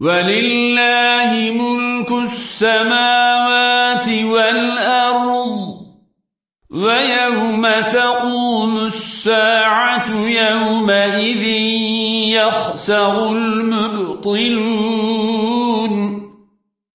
ولله ملك السماوات والأرض ويوم تقوم الساعة يومئذ يخسر المبطلون.